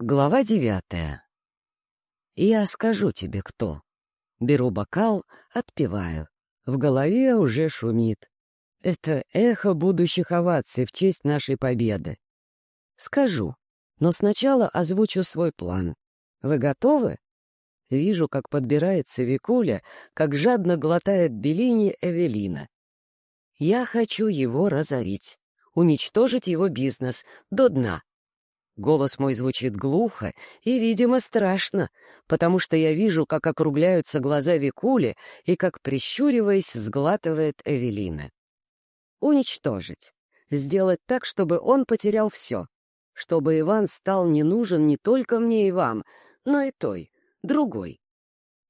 Глава девятая. Я скажу тебе, кто. Беру бокал, отпиваю. В голове уже шумит. Это эхо будущих оваций в честь нашей победы. Скажу, но сначала озвучу свой план. Вы готовы? Вижу, как подбирается Викуля, как жадно глотает Беллини Эвелина. Я хочу его разорить, уничтожить его бизнес до дна, Голос мой звучит глухо и, видимо, страшно, потому что я вижу, как округляются глаза Викули и как, прищуриваясь, сглатывает Эвелина. Уничтожить. Сделать так, чтобы он потерял все. Чтобы Иван стал не нужен не только мне и вам, но и той, другой.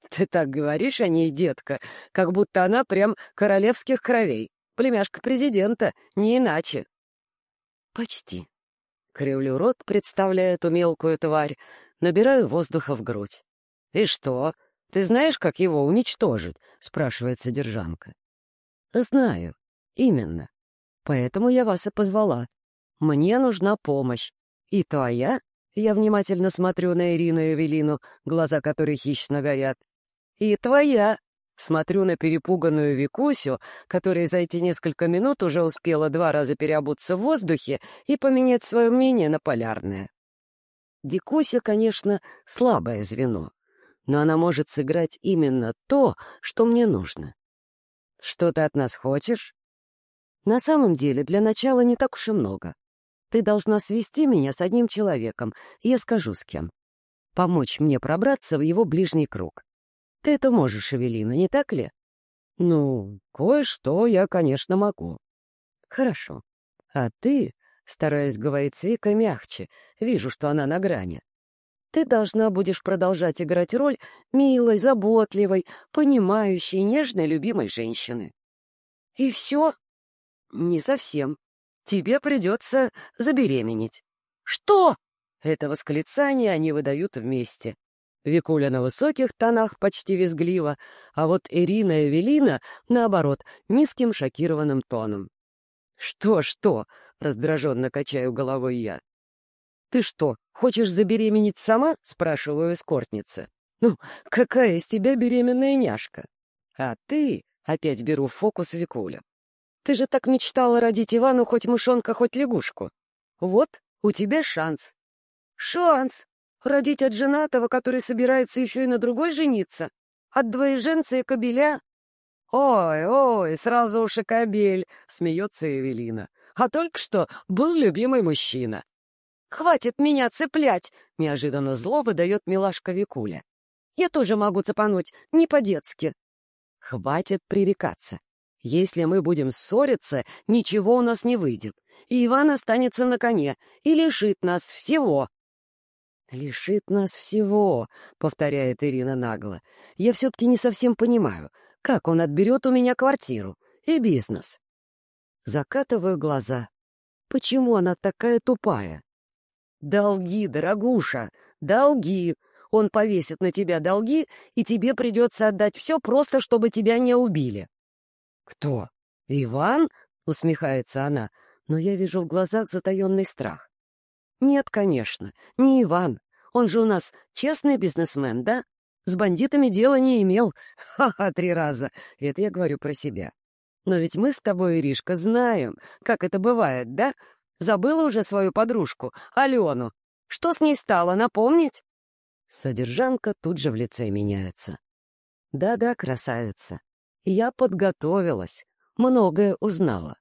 Ты так говоришь о ней, детка, как будто она прям королевских кровей, племяшка президента, не иначе. Почти. Кривлю рот, представляя эту мелкую тварь, набираю воздуха в грудь. «И что? Ты знаешь, как его уничтожить?» — спрашивает содержанка. «Знаю. Именно. Поэтому я вас и позвала. Мне нужна помощь. И твоя?» Я внимательно смотрю на Ирину и Эвелину, глаза которой хищно горят. «И твоя!» Смотрю на перепуганную Викусю, которая за эти несколько минут уже успела два раза переобуться в воздухе и поменять свое мнение на полярное. Дикуся, конечно, слабое звено, но она может сыграть именно то, что мне нужно. Что ты от нас хочешь? На самом деле, для начала не так уж и много. Ты должна свести меня с одним человеком, и я скажу с кем. Помочь мне пробраться в его ближний круг. Ты это можешь, Эвелина, не так ли? Ну, кое-что я, конечно, могу. Хорошо. А ты, стараюсь говорить с Викой мягче, вижу, что она на грани. Ты должна будешь продолжать играть роль милой, заботливой, понимающей, нежной, любимой женщины. И все? Не совсем. Тебе придется забеременеть. Что? Это восклицание они выдают вместе. Викуля на высоких тонах почти визгливо, а вот Ирина и Эвелина, наоборот, низким шокированным тоном. «Что-что?» — раздраженно качаю головой я. «Ты что, хочешь забеременеть сама?» — спрашиваю эскортница. «Ну, какая из тебя беременная няшка?» «А ты...» — опять беру в фокус Викуля. «Ты же так мечтала родить Ивану хоть мышонка, хоть лягушку. Вот, у тебя шанс». «Шанс!» Родить от женатого, который собирается еще и на другой жениться? От двоеженца и кобеля? «Ой, ой, сразу уж и кобель!» — смеется Эвелина. «А только что был любимый мужчина». «Хватит меня цеплять!» — неожиданно зло выдает милашка Викуля. «Я тоже могу цепануть, не по-детски». «Хватит пререкаться. Если мы будем ссориться, ничего у нас не выйдет, и Иван останется на коне и лишит нас всего». «Лишит нас всего», — повторяет Ирина нагло. «Я все-таки не совсем понимаю, как он отберет у меня квартиру и бизнес». Закатываю глаза. Почему она такая тупая? «Долги, дорогуша, долги. Он повесит на тебя долги, и тебе придется отдать все просто, чтобы тебя не убили». «Кто? Иван?» — усмехается она, но я вижу в глазах затаенный страх. «Нет, конечно, не Иван. Он же у нас честный бизнесмен, да? С бандитами дела не имел. Ха-ха, три раза. Это я говорю про себя. Но ведь мы с тобой, Иришка, знаем, как это бывает, да? Забыла уже свою подружку, Алену. Что с ней стало, напомнить?» Содержанка тут же в лице меняется. «Да-да, красавица. Я подготовилась, многое узнала.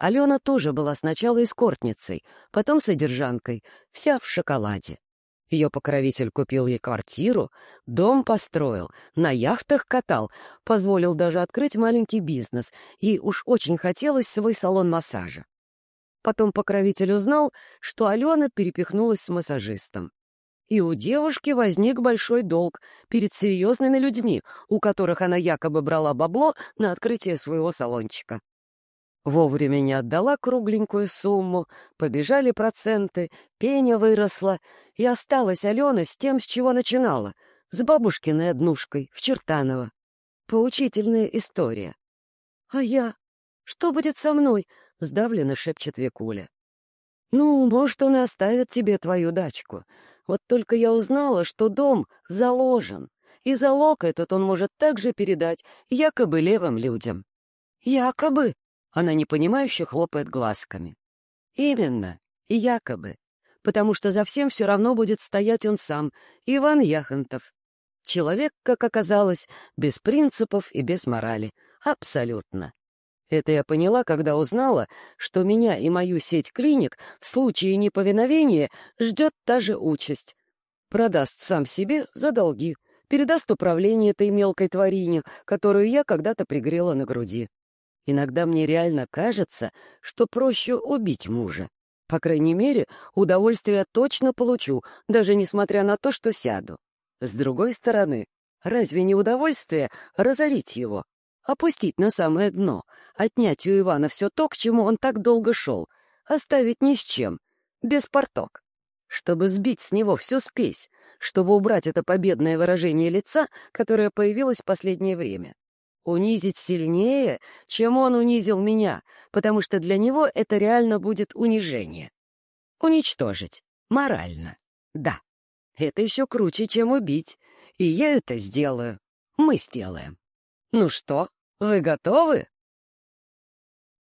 Алена тоже была сначала эскортницей, потом содержанкой, вся в шоколаде. Ее покровитель купил ей квартиру, дом построил, на яхтах катал, позволил даже открыть маленький бизнес, и уж очень хотелось свой салон массажа. Потом покровитель узнал, что Алена перепихнулась с массажистом. И у девушки возник большой долг перед серьезными людьми, у которых она якобы брала бабло на открытие своего салончика. Вовремя не отдала кругленькую сумму, побежали проценты, пеня выросла, и осталась Алена с тем, с чего начинала, с бабушкиной однушкой в Чертаново. Поучительная история. «А я? Что будет со мной?» — сдавленно шепчет Викуля. «Ну, может, он и оставит тебе твою дачку. Вот только я узнала, что дом заложен, и залог этот он может также передать якобы левым людям. Якобы? Она непонимающе хлопает глазками. Именно, якобы. Потому что за всем все равно будет стоять он сам, Иван Яхонтов. Человек, как оказалось, без принципов и без морали. Абсолютно. Это я поняла, когда узнала, что меня и мою сеть клиник в случае неповиновения ждет та же участь. Продаст сам себе за долги, передаст управление этой мелкой тварине, которую я когда-то пригрела на груди. Иногда мне реально кажется, что проще убить мужа. По крайней мере, удовольствие точно получу, даже несмотря на то, что сяду. С другой стороны, разве не удовольствие разорить его? Опустить на самое дно, отнять у Ивана все то, к чему он так долго шел, оставить ни с чем, без порток, чтобы сбить с него всю спесь, чтобы убрать это победное выражение лица, которое появилось в последнее время. Унизить сильнее, чем он унизил меня, потому что для него это реально будет унижение. Уничтожить. Морально. Да. Это еще круче, чем убить. И я это сделаю. Мы сделаем. Ну что, вы готовы?